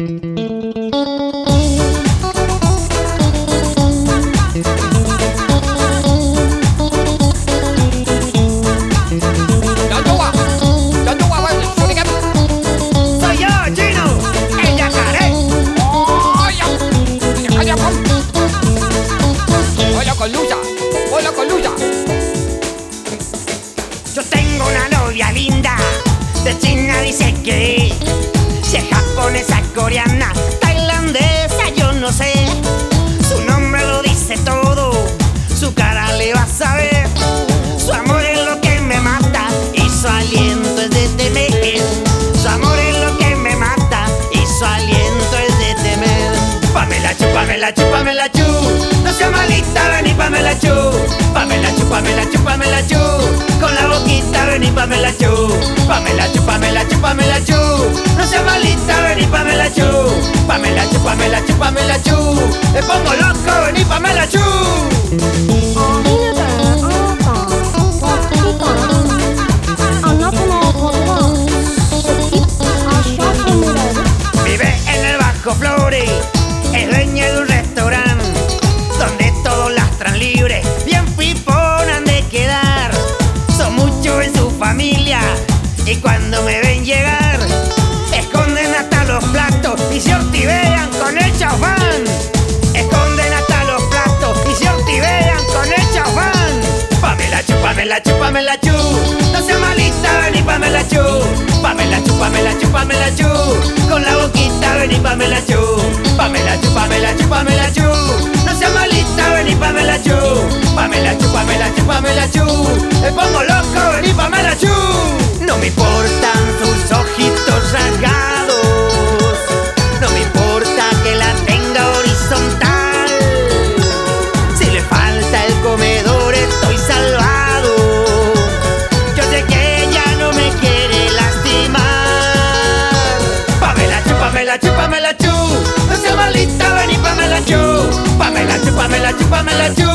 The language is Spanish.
Yo, tailandesa, yo no sé. Su nombre lo dice todo, su cara le vas a ver. Su amor es lo que me mata y su aliento es de temer. Su amor es lo que me mata y su aliento es de temer. Pamela chu, Pamela chu, Pamela chu. No sea malita, ven y Pamela chu. Pamela chu, Pamela chu, Pamela chu. Con la boquita ven y Pamela chu. Pamela chu, Pamela chu, Pamela chu. No sea malita, y Pamela chu. Pamela chu, Pamela chu, Pamela chu. Me pongo loco, y Pamela chu. Vive en el Bajo Flores, es dueña de un restaurante donde todos las tran libres, bien piponan de quedar. Son muchos en su familia y cuando me ven llegar, hasta los platos y se ortivean con el chaufán. Esconden hasta los platos y se ortivean con el chaufán. Pamela chu, Pamela chu, Pamela chu. No sea malita, ven y Pamela chu. Pamela chu, Pamela chu, Pamela chu. Con la boquita ven y Pamela chu. Pamela chu, Pamela chu. No sea malita, ven y Pamela chu. Pamela chu, Pamela chu, Pamela chu.